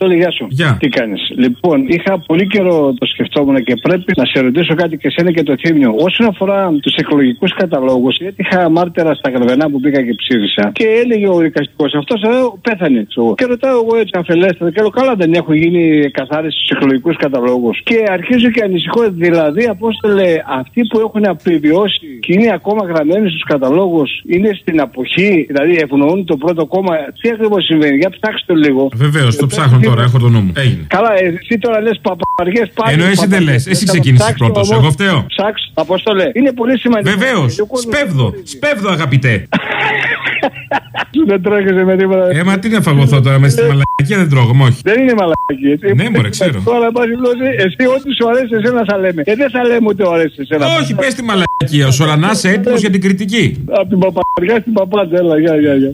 Αποστόλη, γεια σου. Γεια. Τι κάνεις. Λοιπόν, είχα πολύ καιρό το σκεφτόμουν και πρέπει να σε ρωτήσω κάτι και σένα και το θύμιο. Όσον αφορά τους εκλογικούς καταλόγους, γιατί είχα μάρτερα στα γραβενά που πήγα και ψήφισα και έλεγε ο δικαστικός αυτός πέθανε. ξέρω. Και ρωτάω εγώ έτσι αφελέστερα και λέω καλά δεν έχουν γίνει καθάριση στους εκλογικούς καταλόγους. Και αρχίζω και ανησυχώ δηλαδή, Απόστολε, αυτοί που έχουν επιβιώσει και είναι ακόμα γραμμένοι στους καταλόγους είναι στην αποχή, δηλαδή ευνοούν το πρώτο κόμμα. Τι ακριβώς συμβαίνει, για ψάξτε το λίγο. Βεβαίως, το ψάχνω τώρα, έχω το νου μου. Έγινε. Καλά, ε, εσύ τώρα λες παπαριές πάλι. Ενώ εσύ δεν λες, εσύ ξεκίνησες πρώτος. Εγώ φταίω. Ψάξ, Απόστολε, είναι πολύ σημαντικό. Βεβαίως. Σπέβδο. Σπέβδο, αγαπητέ. Δεν τρώγεσαι με τίποτα. Ε, μα τι να φαγωθώ τώρα με στη μαλακία δεν τρώγω, όχι. Δεν είναι μαλακή, έτσι. Ναι, μωρέ, ξέρω. Τώρα, πάση εσύ ό,τι σου αρέσει εσένα θα λέμε. Ε, δεν θα λέμε ούτε αρέσει εσένα. Όχι, πες τη μαλακία. Ο Σορανάς έτοιμος για την κριτική. Από την παπαριά στην παπάτσα, έλα, γεια, γεια, γεια.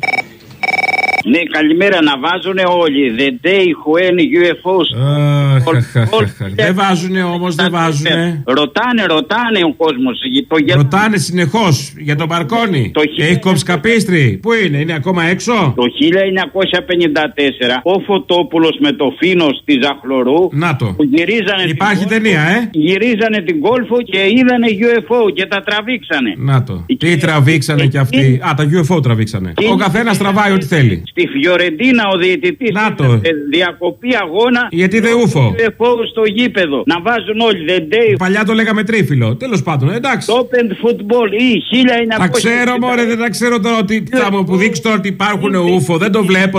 Ναι, καλημέρα να βάζουν όλοι. The day when UFOs. Αχ, αχ, αχ, αχ. Δεν βάζουνε όμως, δεν βάζουνε. Ρωτάνε, ρωτάνε ο κόσμος. Το γε- Ρωτάνε συνεχώς για το μπαρκόνι. Το χι- Έχει κόψει καπίστρι. Πού είναι, είναι ακόμα έξω; Το 1954 ο Φωτόπουλος με το φίνο τη Ζαχλωρού Να το. που γυρίζανε Υπάρχει την ταινία, ε; Γυρίζανε την κόλφο και είδανε UFO και τα τραβήξανε. Να το. Τι τραβήξανε κι αυτοί; Α, τα UFO τραβήξανε. Ο καθένας τραβάει ό,τι θέλει. Στη Φιωρεντίνα ο διαιτητής Να το. διακοπή αγώνα Γιατί δεν ούφο. UFO στο γήπεδο. Να βάζουν όλοι The Day Παλιά το λέγαμε τρίφυλλο. Τέλος πάντων, εντάξει. Open Football ή 1900. Τα ξέρω, μωρέ, δεν τα ξέρω τώρα ότι θα μου που δείξει τώρα ότι υπάρχουν ούφο. Δεν το βλέπω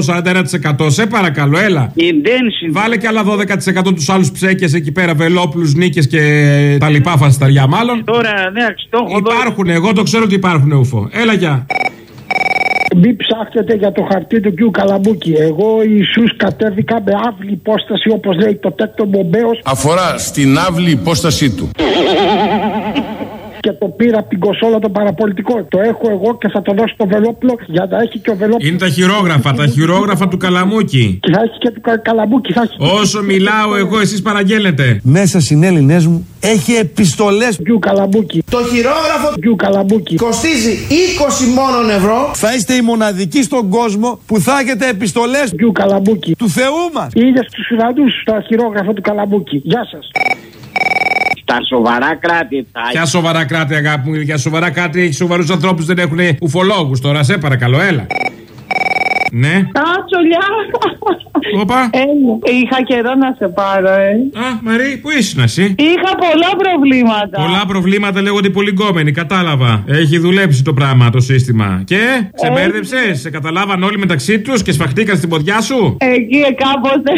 41%. Σε παρακαλώ, έλα. Intention. Βάλε και άλλα 12% τους άλλους ψέκες εκεί πέρα, βελόπουλους, νίκες και τα λοιπά φασταριά μάλλον. Τώρα, ναι, το έχω δώσει. Υπάρχουν, εγώ το ξέρω ότι υπάρχουν ούφο. Έλα, γεια. Μην ψάχνετε για το χαρτί του κ. Καλαμπούκη. Εγώ Ιησούς κατέβηκα με αύλη υπόσταση όπως λέει το τέκτο Μπομπέος αφορά στην άβλη υπόστασή του. και το πήρα από την κοσόλα το παραπολιτικό. Το έχω εγώ και θα το δώσω στο Βελόπουλο για να έχει και ο Βελόπουλος. Είναι τα χειρόγραφα, τα χειρόγραφα του καλαμούκι. Και θα έχει και του Κα- Καλαμπούκη. Θα έχει Όσο μιλάω εγώ, εσείς παραγγέλνετε. Μέσα συνέλληνέ μου έχει επιστολές. κ. Καλαμπούκη. Το χειρόγραφο Κ. Καλαμπούκη. κοστίζει 20 μόνον ευρώ. Θα είστε οι μοναδικοί στον κόσμο που θα έχετε επιστολές Κ. Καλαμπούκη. του Θεού μας. Είδες στου Ιρλανδού τα χειρόγραφα του Καλαμπούκη. Γεια σας. Στα σοβαρά κράτη. Τα... Ποια σοβαρά κράτη, αγάπη μου, για σοβαρά κράτη έχει σοβαρούς ανθρώπους δεν έχουν ουφολόγους τώρα, σε παρακαλώ, έλα. Ναι, Α, τσολιά. Όπα. Έλα. Είχα καιρό να σε πάρω, ε. Α, Μαρή, πού ήσουν εσύ; Είχα πολλά προβλήματα. Πολλά προβλήματα λέγονται πολύ γκόμενοι, κατάλαβα. Έχει δουλέψει το πράγμα το σύστημα. Και, σε μπέρδεψες, σε καταλάβαν όλοι μεταξύ τους και σφαχτήκαν στην ποδιά σου; Εκεί κάποτε.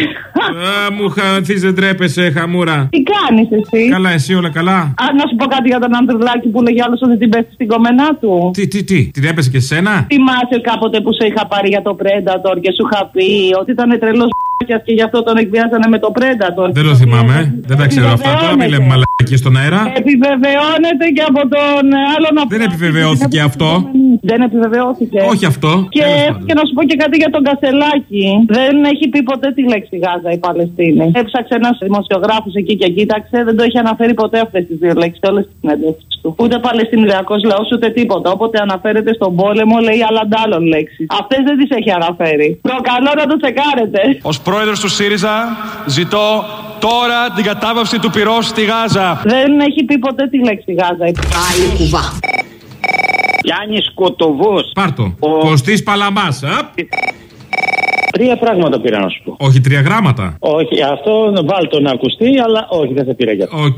Α, μου χαθεί, δεν τρέπεσαι, χαμούρα. Τι κάνεις εσύ; Καλά, εσύ όλα καλά; Α, να σου πω κάτι για τον Ανδρουλάκη που λέγει άλλος ότι την πέφτει στην κομμενά του. Τι, τι, τι, την έπεσε και σένα; Θυμάσαι κάποτε που σε είχα πάρει για το Predator και σου είχα πει ότι ήταν τρελό los και γι' αυτό τον εκβιάζανε με το Predator. Δεν το θυμάμαι, δεν τα ξέρω αυτά. Τώρα μην λέμε μαλακίες στον αέρα. Επιβεβαιώνεται και από τον άλλον Δεν επιβεβαιώθηκε αυτό. Δεν επιβεβαιώθηκε. Όχι αυτό. Και, Τέλος πάντων. και να σου πω και κάτι για τον Κασελάκη. Δεν έχει πει ποτέ τη λέξη Γάζα η Παλαιστίνη. Έψαξε ένας δημοσιογράφος εκεί και κοίταξε, δεν το έχει αναφέρει ποτέ αυτές τις δύο λέξεις σε όλες τις συνεντεύξει του. Ούτε Παλαιστινιακός λαός ούτε τίποτα. Όποτε αναφέρεται στον πόλεμο λέει άλλαντάλλον λέξη. Αυτές δεν τις έχει αναφέρει. Προκαλώ να το τσεκάρετε. Ω πρόεδρος του ΣΥΡΙΖΑ ζητώ τώρα την κατάβαυση του πυρός στη Γάζα. Δεν έχει πει ποτέ τη λέξη Γάζα. Πάλι κουβά. Γιάννης Κοτοβός. Πάρτο. Ο- Κωστής Παλαμάς. Τρία πράγματα πήρα να σου πω. Όχι τρία γράμματα. Όχι, αυτό βάλ το να ακουστεί, αλλά όχι, δεν θα πήρα για αυτό. Οκ.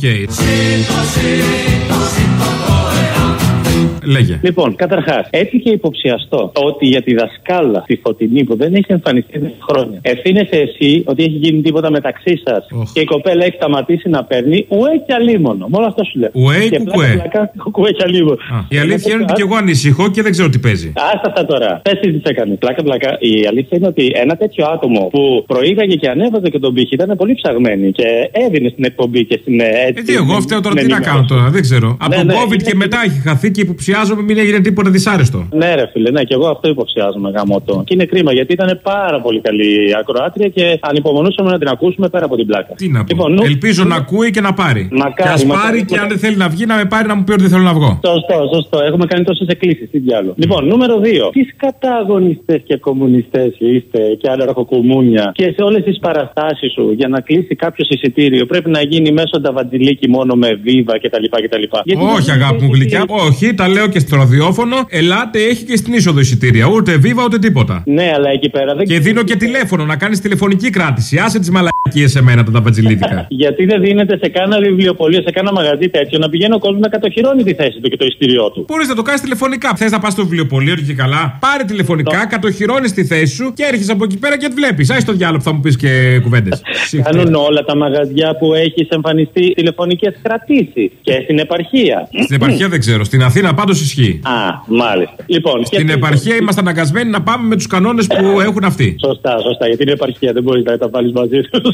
Λέγε. Λοιπόν, καταρχάς, έχω υποψιαστεί ότι για τη δασκάλα τη Φωτεινή που δεν έχει εμφανιστεί δύο χρόνια, ευθύνεσαι εσύ ότι έχει γίνει τίποτα μεταξύ σας Οχ. και η κοπέλα έχει σταματήσει να παίρνει ουαί και αλίμονο. Μόνο αυτό σου λέω. Ουαί ή Και κουκουέ; πλάκα, πλάκα, κουκουέ και αλίμονο. Α, η αλήθεια είναι ότι και εγώ ανησυχώ και δεν ξέρω τι παίζει. Άστα αυτά τώρα. Πες τι τι έκανε. Πλάκα, πλάκα. Η αλήθεια είναι ότι ένα τέτοιο άτομο που προήγαγε και ανέβαζε και τον πύχη ήταν πολύ ψαγμένη και έδινε στην εκπομπή και στην ε, έτσι. Ε, τι, εγώ φταίω τώρα την τι να ενημέρωση. κάνω τώρα, δεν ξέρω. Από Ναι, τον ναι, COVID είναι- και μετά έχει χαθεί και υποψιάζω υποψιάζομαι μην έγινε τίποτα δυσάρεστο. Ναι, ρε φίλε, ναι, και εγώ αυτό υποψιάζομαι γάμο το. Και είναι κρίμα γιατί ήταν πάρα πολύ καλή ακροάτρια και ανυπομονούσαμε να την ακούσουμε πέρα από την πλάκα. Τι να πω. Λοιπόν, νου- Ελπίζω να ακούει και να πάρει. Μακάρι, και ας μακάρι, πάρει και μακάρι. αν δεν θέλει να βγει, να με πάρει να μου πει ότι δεν θέλω να βγω. Σωστό, σωστό. Έχουμε κάνει τόσες εκκλήσεις. Τι διάλογο. Λοιπόν, νούμερο 2. Τις καταγωνιστές και κομμουνιστές είστε και αναρχοκομούνια και σε όλες τις παραστάσεις σου για να κλείσει κάποιος εισιτήριο πρέπει να γίνει μέσω ταβαντζιλίκι μόνο με βίβα κτλ. κτλ. Γιατί Όχι, δεν αγάπη μου έχεις γλυκιά. Όχι, τα λέω και στο ραδιόφωνο. Ελάτε, έχει και στην είσοδο εισιτήρια. Ούτε βίβα ούτε τίποτα. Ναι, αλλά εκεί πέρα δεν Και δίνω και τηλέφωνο να κάνεις τηλεφωνική κράτηση. Άσε τις μαλακίες σε μένα τα ταβατζιλίδικα. Γιατί δεν δίνεται σε κάνα βιβλιοπωλείο, σε κάνα μαγαζί τέτοιο να πηγαίνει ο κόσμος να κατοχυρώνει τη θέση του και το ειστήριό του. Μπορείς να το κάνεις τηλεφωνικά. Θες να πας στο βιβλιοπωλείο και καλά. Πάρε τηλεφωνικά, κατοχυρώνεις τη θέση σου και έρχεσαι από εκεί πέρα και τη βλέπεις. Άσε το διάλογο που θα μου πεις και κουβέντες. Κάνουν όλα τα μαγαζιά που έχεις εμφανιστεί τηλεφωνικές κρατήσεις και στην επαρχία. Στην επαρχία δεν ξέρω. Στην Αθήνα πάντως ισχύει. Α, μάλιστα. Λοιπόν, Στην και- επαρχία είμαστε αναγκασμένοι να πάμε με τους κανόνες που έχουν αυτοί. Σωστά, σωστά. Γιατί είναι επαρχία, δεν μπορείς να τα βάλεις μαζί τους.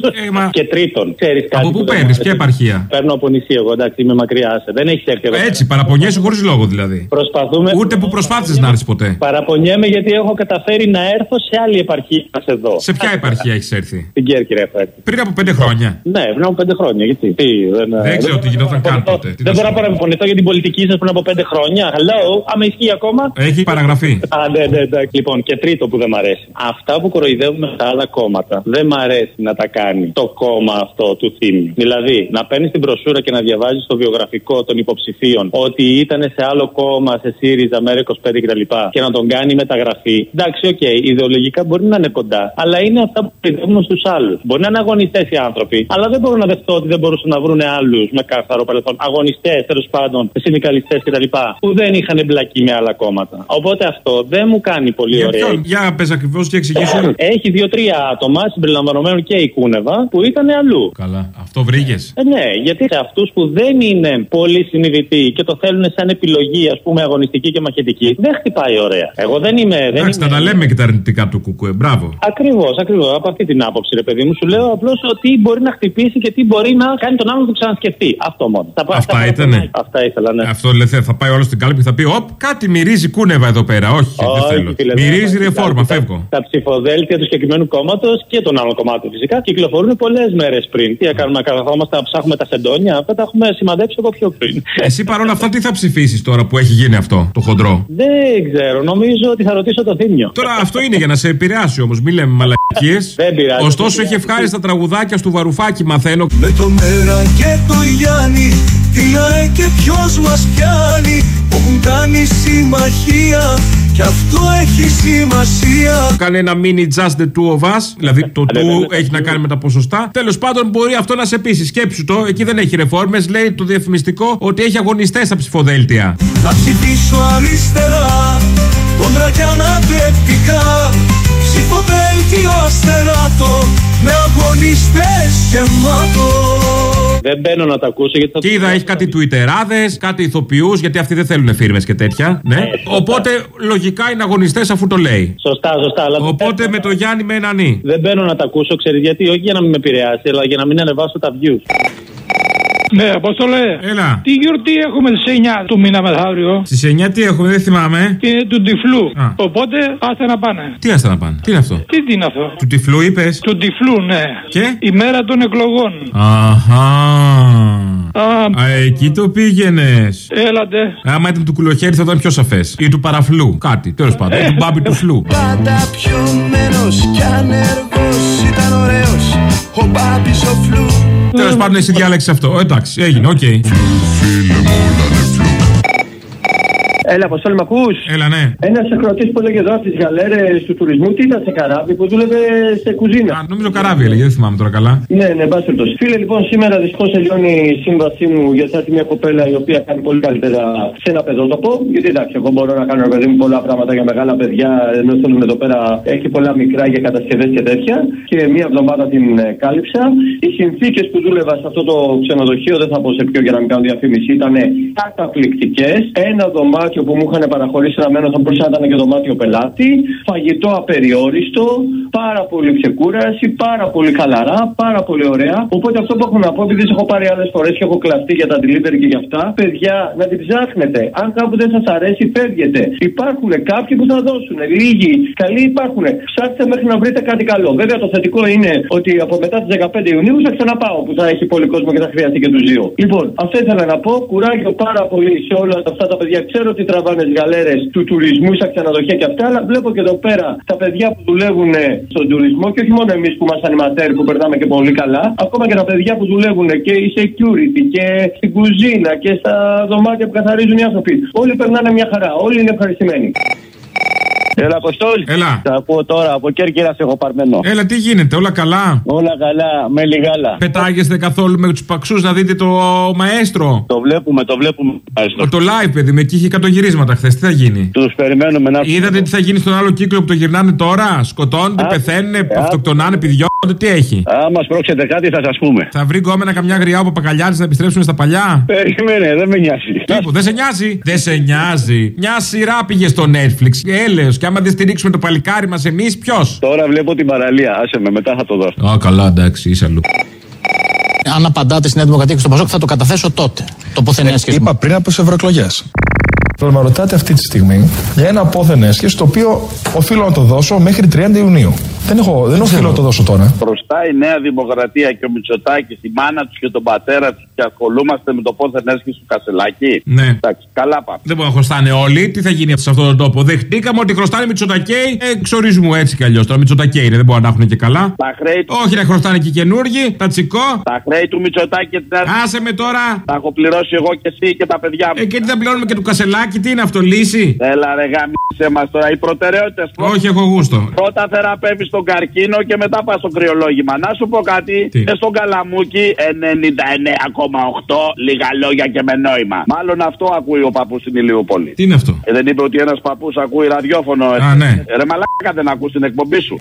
Και τρίτον, ξέρεις κάτι. Ε, Από πού που δεν παίρνεις, μου ποια αρέσει. επαρχία; Παίρνω από νησί, εγώ εντάξει, είμαι μακριά. άσε. Δεν έχεις έρθει εδώ. Έτσι, παραπονιέσαι χωρίς λόγο δηλαδή. Προσπαθούμε. Ούτε που προσπάθησες να έρθεις ποτέ. Παραπονιέμαι γιατί έχω καταφέρει να έρθω σε άλλη επαρχία μας εδώ. Σε ποια επαρχία έχεις έρθει; Στην Κέρκυρα έχω έρθει. Πριν από πέντε χρόνια. Ναι, πριν από πέντε χρόνια. Γιατί; Τι, δεν, Δεν ξέρω τι γινόταν καν τότε. Τι Δεν να μπορώ σου να παραπονηθώ για την πολιτική σας πριν από πέντε χρόνια. Hello, άμα ισχύει ακόμα. Έχει παραγραφεί. Α, ναι, ναι, εντάξει. Λοιπόν, και τρίτο που δεν μ' αρέσει. Αυτά που κοροϊδεύουμε στα άλλα κόμματα δεν μ' αρέσει να τα κάνει το κόμμα αυτό του Θύμιου. Δηλαδή, να παίρνεις την μπροσούρα και να διαβάζεις το βιογραφικό των υποψηφίων ότι ήταν σε άλλο κόμμα, σε ΣΥΡΙΖΑ, ΜΕΡΑ25 κτλ. και να τον κάνει μεταγραφή. Εντάξει, οκ, ιδεολογικά μπορεί να είναι κοντά, αλλά είναι αυτά που κοροϊδεύουμε στους άλλους. Μπορεί να είναι αγωνιστές οι άνθρωποι, αλλά δεν μπορώ να δεχτώ ότι δεν μπορούσαν να βρουν άλλους με καθαρό παρελθόν. Αγωνιστές, τέλος πάντων, συνδικαλιστές κτλ. που δεν είχαν εμπλακεί με άλλα κόμματα. Οπότε αυτό δεν μου κάνει πολύ Για ωραία. ποιον, για πες ακριβώς και εξηγήσου. Έχει δύο-τρία άτομα, συμπεριλαμβανομένου και η Κούνεβα, που ήταν αλλού. Καλά, αυτό βρήκες. Ε, ναι, γιατί σε αυτούς που δεν είναι πολύ συνειδητοί και το θέλουν σαν επιλογή, ας πούμε, αγωνιστική και μαχητική, δεν χτυπάει ωραία. Εγώ δεν είμαι. Δεν Εντάξει, είμαι... τα λέμε και τα αρνητικά του κουκουέ. Μπράβο. Ακριβώς, ακριβώς. Από αυτή την άποψη, ρε παιδί μου, σου λέω απλώς ότι μπορεί να χτυπήσει και τι μπορεί να κάνει τον άλλον να το ξανασκεφτεί. Αυτό μόνο. Τα- Αυτά τα- ήτανε. Αυτά ήθελα, ναι. Αυτό λέει θε- θα πάει όλο στην κάλπη και θα πει: Οπ, κάτι μυρίζει κούνεβα εδώ πέρα. Όχι, δεν Όχι, θέλω. φίλε, δεν Μυρίζει θα- ρεφόρμα, τα- φεύγω. Τα ψηφοδέλτια του συγκεκριμένου κόμματος και των άλλων κομμάτων φυσικά κυκλοφορούν πολλές μέρες πριν. Τι να κάνουμε, να καθόμαστε να ψάχνουμε τα σεντόνια; Αυτά τα έχουμε σημαδέψει από πιο πριν. Εσύ παρόλα αυτά τι θα ψηφίσεις τώρα που έχει γίνει αυτό το χοντρό; Δεν ξέρω, νομίζω ότι θα ρωτήσω το θύμιο. Τώρα αυτό είναι για να σε επηρεάσει όμως, μη λέμε μαλακίες. Δεν πειράζει, Ωστόσο δεν έχει ευχάριστα τραγουδάκια του Βαρουφάκη, μαθαίνω. Με το μέρα και το Γιάννη Τι λέει και ποιος μας πιάνει Έχουν κάνει συμμαχία Κι αυτό έχει σημασία Κάνε ένα mini just the two of us. Δηλαδή το του έχει να κάνει με τα ποσοστά. Τέλος πάντων, μπορεί αυτό να σε πείσει. Σκέψου το, εκεί δεν έχει ρεφόρμες. Λέει το διαφημιστικό ότι έχει αγωνιστές στα ψηφοδέλτια. Θα ψηφίσω αριστερά Κόντρα κι ανατρεπτικά Ψηφοδέλτιο αστεράτο Με αγωνιστές γεμάτο Δεν μπαίνω να τα ακούσω γιατί θα Και είδα έχει κάτι τουιτεράδε, κάτι ηθοποιούς, γιατί αυτοί δεν θέλουν φίρμες και τέτοια. Ναι. Οπότε λογικά είναι αγωνιστές αφού το λέει. Σωστά, σωστά. Αλλά Οπότε με το Γιάννη με έναν νι. δεν μπαίνω να τα ακούσω, ξέρεις γιατί, όχι για να μην με επηρεάσει, αλλά για να μην ανεβάσω τα views. Ναι, Απόστολε. Έλα. Τι γιορτή έχουμε στις 9 του μήνα μεθαύριο; Στις 9 τι έχουμε, δεν θυμάμαι. Είναι του τυφλού. Α. Οπότε άστε να πάνε. Τι άστα να πάνε, τι είναι αυτό; Τι, τι είναι αυτό; Του τυφλού είπες; Του τυφλού, ναι. Και; Η μέρα των εκλογών. Αχά. Α, Α, εκεί το πήγαινες. έλατε. Άμα ήταν του κουλοχέρι θα ήταν πιο σαφές. Ή του παραφλού. Κάτι, τέλος πάντων. Ή του μπάμπι του φλού. Πάντα πιωμένος κι ανεργός Ήταν ωραίος ο Μπάμπης ο Φλου Τέλος πάντων, εσύ διάλεξε αυτό. Ε, Εντάξει, έγινε, οκ. Έλα, Αποστόλη, μ' ακούς; Έλα, ναι. Ένας ακροατής που έλεγε εδώ από τις γαλέρες του τουρισμού, τι ήταν σε καράβι που δούλευε σε κουζίνα; Α, νομίζω καράβι έλεγε, δεν θυμάμαι τώρα καλά. Ναι, ναι, εν πάση περιπτώσει. Φίλε, λοιπόν, σήμερα δυστυχώς τελειώνει η σύμβασή μου για θα έρθει μια κοπέλα η οποία κάνει πολύ καλύτερα σε ένα παιδότοπο. Γιατί εντάξει, εγώ μπορώ να κάνω ρε παιδί μου πολλά πράγματα για μεγάλα παιδιά, ενώ θέλουμε εδώ πέρα έχει πολλά μικρά για κατασκευές και τέτοια. Και μία εβδομάδα την ε, κάλυψα. Οι συνθήκες που δούλευα σε αυτό το ξενοδοχείο, δεν θα πω σε ποιο για να μην κάνω διαφήμιση, ήταν καταπληκτικές. Ένα δωμάτιο που μου είχαν παραχωρήσει ένα μένο θα μπορούσε να ήταν και δωμάτιο πελάτη. Φαγητό απεριόριστο. Πάρα πολύ ξεκούραση, πάρα πολύ χαλαρά, πάρα πολύ ωραία. Οπότε αυτό που έχω να πω, επειδή σε έχω πάρει άλλες φορές και έχω κλαφτεί για τα delivery και για αυτά, παιδιά, να την ψάχνετε. Αν κάπου δεν σας αρέσει, φεύγετε. Υπάρχουν κάποιοι που θα δώσουν. Λίγοι, καλοί υπάρχουν. Ψάξτε μέχρι να βρείτε κάτι καλό. Βέβαια, το θετικό είναι ότι από μετά τις 15 Ιουνίου θα ξαναπάω που θα έχει πολύ κόσμο και θα χρειαστεί και του δύο. Λοιπόν, αυτό ήθελα να πω. Κουράγιο πάρα πολύ σε όλα αυτά τα παιδιά. Ξέρω ότι τραβάνε τις γαλέρες του τουρισμού στα ξενοδοχεία και αυτά, αλλά βλέπω και εδώ πέρα τα παιδιά που δουλεύουν στον τουρισμό και όχι μόνο εμείς που είμαστε ανηματέρ που περνάμε και πολύ καλά, ακόμα και τα παιδιά που δουλεύουν και η security και στην κουζίνα και στα δωμάτια που καθαρίζουν οι άνθρωποι. Όλοι περνάνε μια χαρά, όλοι είναι ευχαριστημένοι. Έλα, Αποστόλη. Έλα. Θα πω τώρα, από Κέρκυρα σε έχω παρμένο. Έλα, τι γίνεται, όλα καλά; Όλα καλά, με λιγάλα. Πετάγεστε καθόλου με τους παξούς να δείτε το μαέστρο; Το βλέπουμε, το βλέπουμε. Το, το live, παιδί με εκεί είχε κατογυρίσματα χθες. Τι θα γίνει; Τους περιμένουμε να Είδατε τι θα γίνει στον άλλο κύκλο που το γυρνάνε τώρα; Σκοτώνονται, Α, πεθαίνουν, α, αυτοκτονάνε, πηδιώνονται. Τι έχει; Αν μας πρόξετε κάτι, θα σας πούμε. Θα βρει γκόμενα καμιά γριά από πακαλιάρι να επιστρέψουν στα παλιά; Περιμένε, δεν με νοιάζει. Τύπου, δεν σε νοιάζει; Δεν σε νοιάζει. Μια σειρά πήγε στο Netflix. Έλεος. Και άμα δεν στηρίξουμε το παλικάρι μας εμείς, ποιος; Τώρα βλέπω την παραλία. Άσε με, μετά θα το δώσω. Α, καλά, εντάξει, είσαι αλλού. Αν απαντάτε στη Νέα Δημοκρατία και στο Πασόκ, θα το καταθέσω τότε. Το ποθεν έσχεσμα. Είπα πριν από τις ευρωεκλογές. Τώρα με ρωτάτε αυτή τη στιγμή για ένα πόθεν έσχεση το οποίο οφείλω να το δώσω μέχρι 30 Ιουνίου. Δεν, έχω, δεν οφείλω να το δώσω τώρα. Μπροστά η Νέα Δημοκρατία και ο Μητσοτάκης, η μάνα τους και τον πατέρα τους και ασχολούμαστε με το πώς θα έσχει του Κασελάκη. Ναι. Εντάξει, καλά πάμε. Δεν μπορούν να χρωστάνε όλοι. Τι θα γίνει σε αυτόν τον τόπο. Δεχτήκαμε ότι χρωστάνε Μητσοτακέοι εξορισμού έτσι κι αλλιώς. Τώρα Μητσοτακέοι είναι, δεν μπορούν να έχουν και καλά. Τα χρέη του. Όχι να χρωστάνε και καινούργοι, τα τσικό. Τα χρέη του Μητσοτάκη και την Άσε με τώρα. Τα έχω πληρώσει εγώ και εσύ και τα παιδιά μου. Ε, και τι θα πληρώνουμε και του Κασελάκη, τι είναι αυτό, λύση; Έλα ρε γάμισε μας τώρα. Οι προτεραιότητες Όχι, έχω γούστο. Πρώτα θεραπεύεις τον καρκίνο και μετά πας στο κρυολόγημα. Να σου πω κάτι. Τι; Και στον καλαμούκι 99,8 λίγα λόγια και με νόημα. Μάλλον αυτό ακούει ο παππούς στην Ηλιούπολη. Τι είναι αυτό; Ε, δεν είπε ότι ένας παππούς ακούει ραδιόφωνο. Α, ναι. Ε, Ρε μαλάκα δεν ακούς την εκπομπή σου.